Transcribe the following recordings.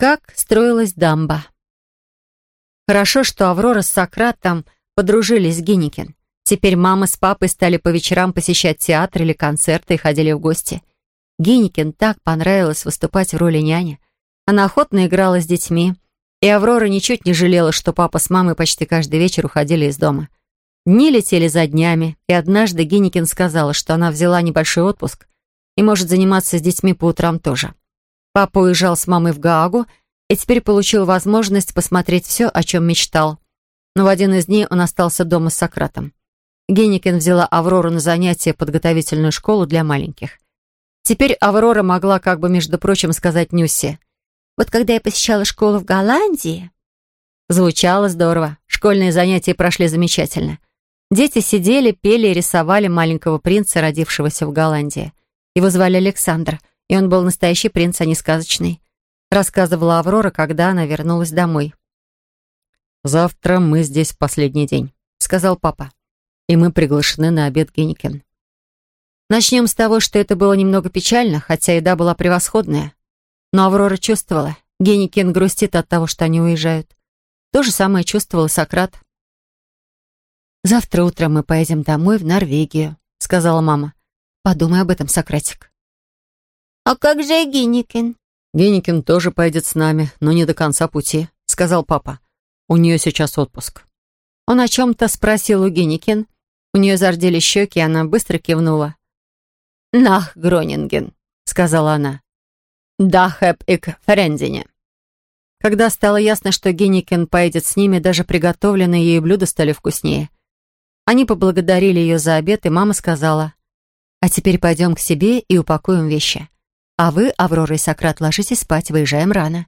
Как строилась дамба. Хорошо, что Аврора с Сократом подружились с Гинникин. Теперь мама с папой стали по вечерам посещать театр или концерты и ходили в гости. Гинникин так понравилось выступать в роли няни. Она охотно играла с детьми, и Аврора ничуть не жалела, что папа с мамой почти каждый вечер уходили из дома. Дни летели за днями, и однажды Гинникин сказала, что она взяла небольшой отпуск и может заниматься с детьми по утрам тоже. Папа уезжал с мамой в Гаагу и теперь получил возможность посмотреть все, о чем мечтал. Но в один из дней он остался дома с Сократом. Генникин взяла Аврору на занятия в подготовительную школу для маленьких. Теперь Аврора могла как бы, между прочим, сказать Нюсе. «Вот когда я посещала школу в Голландии...» Звучало здорово. Школьные занятия прошли замечательно. Дети сидели, пели и рисовали маленького принца, родившегося в Голландии. Его звали Александр, и он был настоящий принц, а не сказочный. Рассказывала Аврора, когда она вернулась домой. «Завтра мы здесь в последний день», — сказал папа и мы приглашены на обед Генникен. Начнем с того, что это было немного печально, хотя еда была превосходная. Но Аврора чувствовала, Генникен грустит от того, что они уезжают. То же самое чувствовал Сократ. «Завтра утром мы поедем домой в Норвегию», — сказала мама. «Подумай об этом, Сократик». «А как же Генникен?» «Генникен тоже поедет с нами, но не до конца пути», — сказал папа. «У нее сейчас отпуск». Он о чем-то спросил у Генникен, у нее зарделись щеки, и она быстро кивнула. «Нах, Гронинген», — сказала она. «Дахэп ик френдине». Когда стало ясно, что Генникен поедет с ними, даже приготовленные ей блюда стали вкуснее. Они поблагодарили ее за обед, и мама сказала, «А теперь пойдем к себе и упакуем вещи. А вы, Аврора и Сократ, ложитесь спать, выезжаем рано».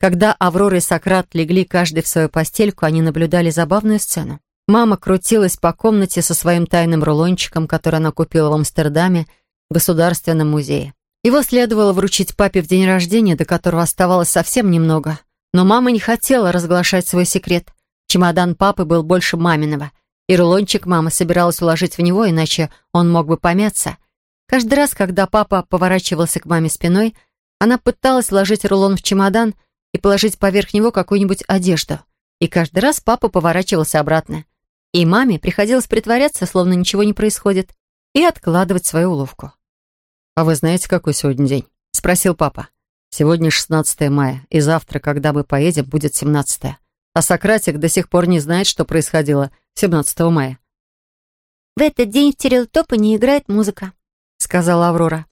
Когда Аврора и Сократ легли каждый в свою постельку, они наблюдали забавную сцену. Мама крутилась по комнате со своим тайным рулончиком, который она купила в Амстердаме, в Государственном музее. Его следовало вручить папе в день рождения, до которого оставалось совсем немного. Но мама не хотела разглашать свой секрет. Чемодан папы был больше маминого, и рулончик мама собиралась уложить в него, иначе он мог бы помяться. Каждый раз, когда папа поворачивался к маме спиной, она пыталась ложить рулон в чемодан и положить поверх него какую-нибудь одежду. И каждый раз папа поворачивался обратно. И маме приходилось притворяться, словно ничего не происходит, и откладывать свою уловку. «А вы знаете, какой сегодня день?» — спросил папа. «Сегодня 16 мая, и завтра, когда мы поедем, будет 17 А Сократик до сих пор не знает, что происходило 17 мая». «В этот день в Терелтопе не играет музыка», — сказала Аврора.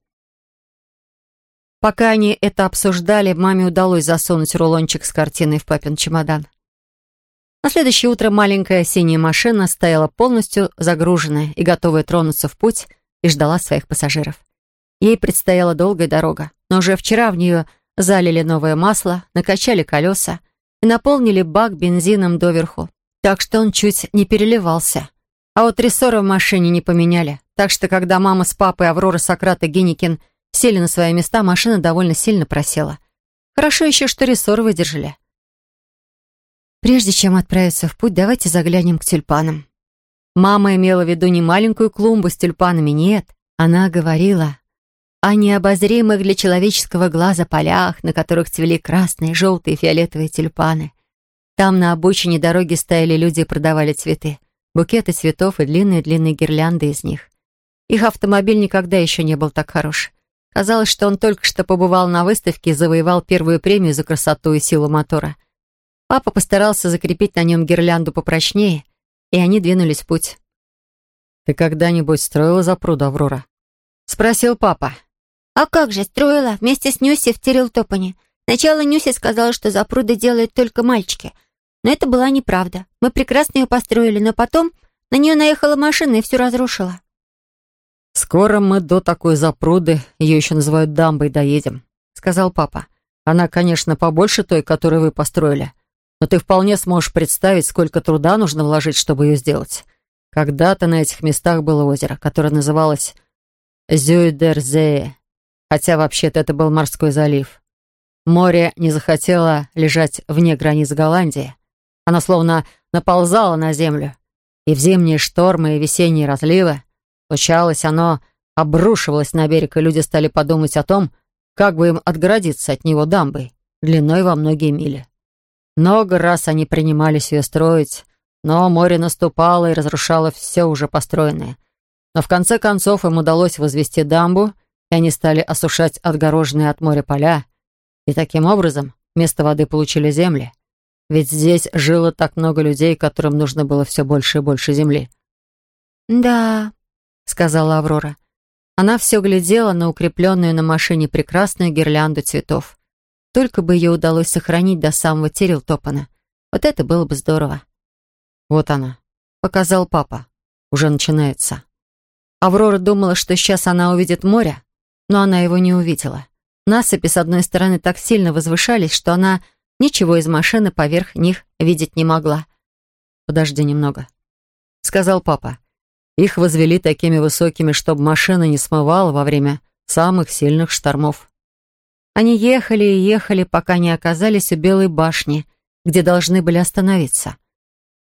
Пока они это обсуждали, маме удалось засунуть рулончик с картиной в папин чемодан. На следующее утро маленькая синяя машина стояла полностью загруженная и готовая тронуться в путь и ждала своих пассажиров. Ей предстояла долгая дорога, но уже вчера в нее залили новое масло, накачали колеса и наполнили бак бензином доверху, так что он чуть не переливался. А вот рессоры в машине не поменяли, так что когда мама с папой Аврора, Сократ и Геникин сели на свои места, машина довольно сильно просела. Хорошо еще, что рессоры выдержали. Прежде чем отправиться в путь, давайте заглянем к тюльпанам. Мама имела в виду не маленькую клумбу с тюльпанами, нет. Она говорила о необозримых для человеческого глаза полях, на которых цвели красные, желтые и фиолетовые тюльпаны. Там на обочине дороги стояли люди и продавали цветы. Букеты цветов и длинные-длинные гирлянды из них. Их автомобиль никогда еще не был так хорош. Казалось, что он только что побывал на выставке и завоевал первую премию за красоту и силу мотора — Папа постарался закрепить на нем гирлянду попрочнее, и они двинулись в путь. «Ты когда-нибудь строила запруду, Аврора?» — спросил папа. «А как же, строила, вместе с Нюси в Терилтопане. Сначала Нюси сказала, что запруды делают только мальчики. Но это была неправда. Мы прекрасно ее построили, но потом на нее наехала машина и все разрушила». «Скоро мы до такой запруды, ее еще называют дамбой, доедем», — сказал папа. «Она, конечно, побольше той, которую вы построили, но ты вполне сможешь представить, сколько труда нужно вложить, чтобы ее сделать. Когда-то на этих местах было озеро, которое называлось Зюйдерзее, хотя вообще-то это был морской залив. Море не захотело лежать вне границ Голландии. Оно словно наползало на землю. И в зимние штормы и весенние разливы случалось, оно обрушивалось на берег, и люди стали подумать о том, как бы им отгородиться от него дамбой. длиной во многие мили. Много раз они принимались ее строить, но море наступало и разрушало все уже построенное. Но в конце концов им удалось возвести дамбу, и они стали осушать отгороженные от моря поля, и таким образом вместо воды получили земли. Ведь здесь жило так много людей, которым нужно было все больше и больше земли. «Да», — сказала Аврора. Она все глядела на укрепленную на машине прекрасную гирлянду цветов. Только бы ее удалось сохранить до самого Терилтопана. Вот это было бы здорово. «Вот она», — показал папа. «Уже начинается». Аврора думала, что сейчас она увидит море, но она его не увидела. Насыпи с одной стороны так сильно возвышались, что она ничего из машины поверх них видеть не могла. «Подожди немного», — сказал папа. «Их возвели такими высокими, чтобы машина не смывала во время самых сильных штормов». Они ехали и ехали, пока не оказались у Белой башни, где должны были остановиться.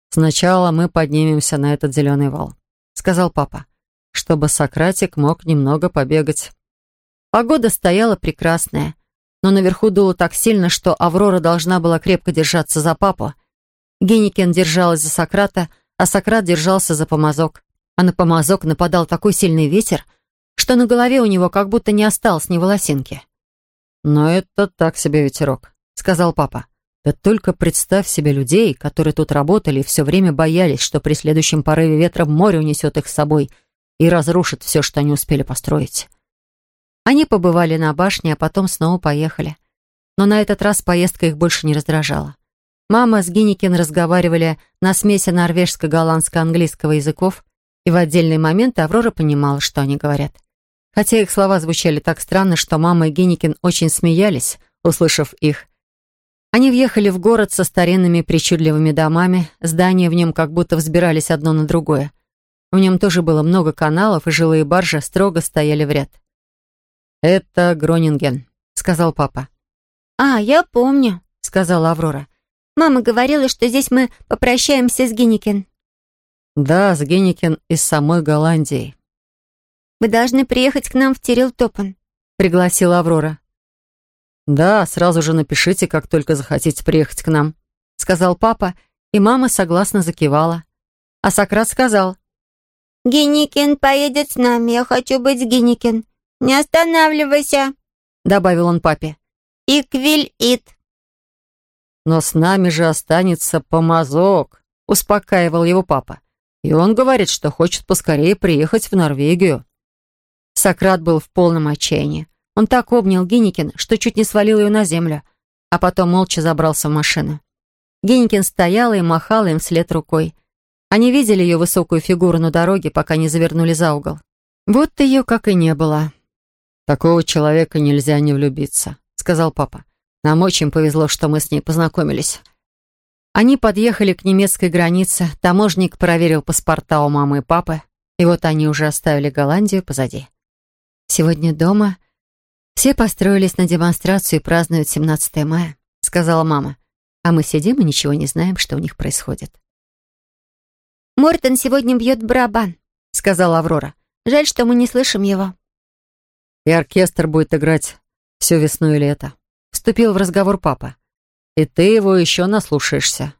«Сначала мы поднимемся на этот зеленый вал», — сказал папа, «чтобы Сократик мог немного побегать». Погода стояла прекрасная, но наверху дуло так сильно, что Аврора должна была крепко держаться за папу. Генникен держалась за Сократа, а Сократ держался за помазок. А на помазок нападал такой сильный ветер, что на голове у него как будто не осталось ни волосинки. «Но это так себе ветерок», — сказал папа. «Да только представь себе людей, которые тут работали и все время боялись, что при следующем порыве ветра море унесет их с собой и разрушит все, что они успели построить». Они побывали на башне, а потом снова поехали. Но на этот раз поездка их больше не раздражала. Мама с Гинникин разговаривали на смеси норвежско-голландско-английского языков, и в отдельные моменты Аврора понимала, что они говорят. Хотя их слова звучали так странно, что мама и Гинникин очень смеялись, услышав их. Они въехали в город со старинными причудливыми домами, здания в нем как будто взбирались одно на другое. В нем тоже было много каналов, и жилые баржи строго стояли в ряд. «Это Гронинген», — сказал папа. «А, я помню», — сказала Аврора. «Мама говорила, что здесь мы попрощаемся с Генникен». «Да, с Генникен из самой Голландии». «Вы должны приехать к нам в Терилтопан», — пригласила Аврора. «Да, сразу же напишите, как только захотите приехать к нам», — сказал папа, и мама согласно закивала. А Сократ сказал. «Генникен поедет с нами, я хочу быть с Генникен. «Не останавливайся», — добавил он папе. «И квиль-ит». «Но с нами же останется помазок», — успокаивал его папа. «И он говорит, что хочет поскорее приехать в Норвегию». Сократ был в полном отчаянии. Он так обнял Геникин, что чуть не свалил ее на землю, а потом молча забрался в машину. Геникин стояла и махала им вслед рукой. Они видели ее высокую фигуру на дороге, пока не завернули за угол. Вот ее как и не было. «Такого человека нельзя не влюбиться», — сказал папа. «Нам очень повезло, что мы с ней познакомились». Они подъехали к немецкой границе, таможник проверил паспорта у мамы и папы, и вот они уже оставили Голландию позади. «Сегодня дома все построились на демонстрацию и празднуют 17 мая», — сказала мама. «А мы сидим и ничего не знаем, что у них происходит». «Мортон сегодня бьет барабан», — сказала Аврора. «Жаль, что мы не слышим его». И оркестр будет играть всю весну и лето. Вступил в разговор папа. И ты его еще наслушаешься.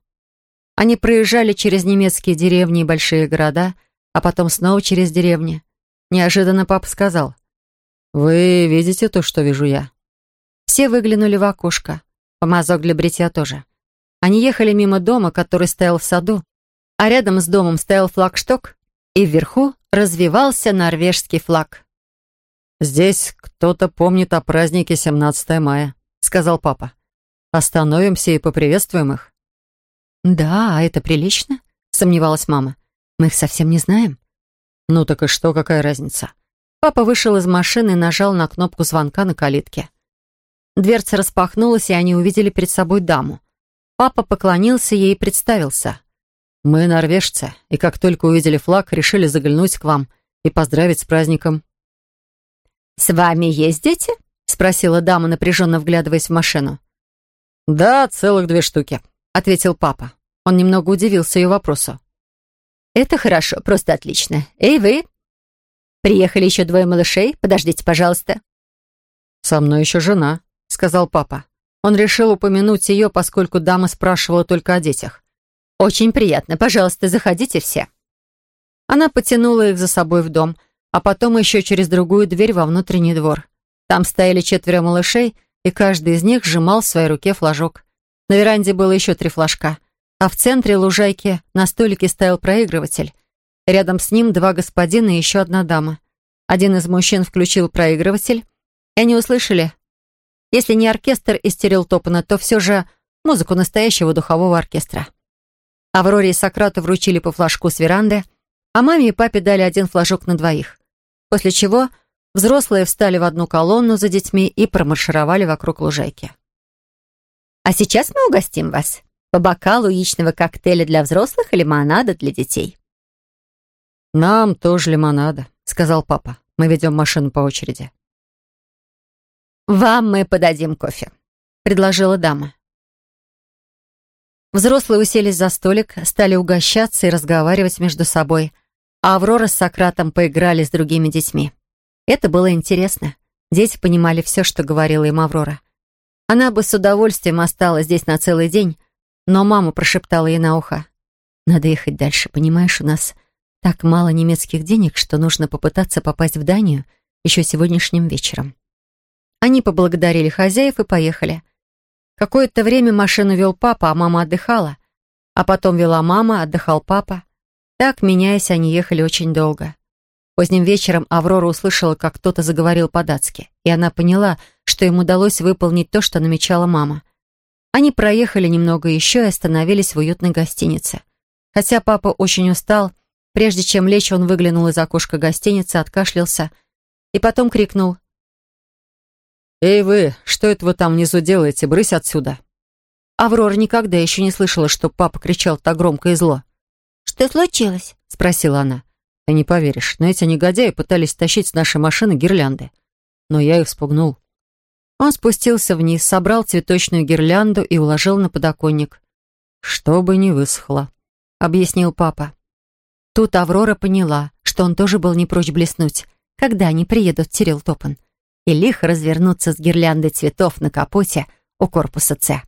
Они проезжали через немецкие деревни и большие города, а потом снова через деревни. Неожиданно папа сказал. «Вы видите то, что вижу я?» Все выглянули в окошко. Помазок для бритья тоже. Они ехали мимо дома, который стоял в саду, а рядом с домом стоял флагшток, и вверху развивался норвежский флаг. «Здесь кто-то помнит о празднике 17 мая», — сказал папа. «Остановимся и поприветствуем их». «Да, а это прилично?» — сомневалась мама. «Мы их совсем не знаем». «Ну так и что, какая разница?» Папа вышел из машины и нажал на кнопку звонка на калитке. Дверца распахнулась, и они увидели перед собой даму. Папа поклонился ей и представился. «Мы норвежцы, и как только увидели флаг, решили заглянуть к вам и поздравить с праздником». «С вами есть дети?» — спросила дама, напряженно вглядываясь в машину. «Да, целых две штуки», — ответил папа. Он немного удивился ее вопросу. «Это хорошо, просто отлично. Эй, вы? Приехали еще двое малышей? Подождите, пожалуйста». «Со мной еще жена», — сказал папа. Он решил упомянуть ее, поскольку дама спрашивала только о детях. «Очень приятно. Пожалуйста, заходите все». Она потянула их за собой в дом, а потом еще через другую дверь во внутренний двор. Там стояли четверо малышей, и каждый из них сжимал в своей руке флажок. На веранде было еще три флажка, а в центре лужайки на столике стоял проигрыватель. Рядом с ним два господина и еще одна дама. Один из мужчин включил проигрыватель, и они услышали, если не оркестр из Терилтопана, то все же музыку настоящего духового оркестра. Авроре и Сократу вручили по флажку с веранды, а маме и папе дали один флажок на двоих. После чего взрослые встали в одну колонну за детьми и промаршировали вокруг лужайки. «А сейчас мы угостим вас по бокалу яичного коктейля для взрослых и лимонада для детей». «Нам тоже лимонада», — сказал папа. «Мы ведем машину по очереди». «Вам мы подадим кофе», — предложила дама. Взрослые уселись за столик, стали угощаться и разговаривать между собой, а Аврора с Сократом поиграли с другими детьми. Это было интересно. Дети понимали все, что говорила им Аврора. Она бы с удовольствием осталась здесь на целый день, но мама прошептала ей на ухо. «Надо ехать дальше, понимаешь, у нас так мало немецких денег, что нужно попытаться попасть в Данию еще сегодняшним вечером». Они поблагодарили хозяев и поехали. Какое-то время машину вел папа, а мама отдыхала. А потом вела мама, отдыхал папа. Так, меняясь, они ехали очень долго. Поздним вечером Аврора услышала, как кто-то заговорил по-датски, и она поняла, что им удалось выполнить то, что намечала мама. Они проехали немного еще и остановились в уютной гостинице. Хотя папа очень устал, прежде чем лечь, он выглянул из окошка гостиницы, откашлялся и потом крикнул «Эй вы, что это вы там внизу делаете? Брысь отсюда!» Аврора никогда еще не слышала, что папа кричал так громко и зло. «Что случилось?» — спросила она. «Ты не поверишь, но эти негодяи пытались тащить с нашей машины гирлянды. Но я их спугнул». Он спустился вниз, собрал цветочную гирлянду и уложил на подоконник. «Чтобы не высохло», — объяснил папа. Тут Аврора поняла, что он тоже был не прочь блеснуть, когда они приедут в Тирил Топан и лихо развернуться с гирляндой цветов на капоте у корпуса «Ц».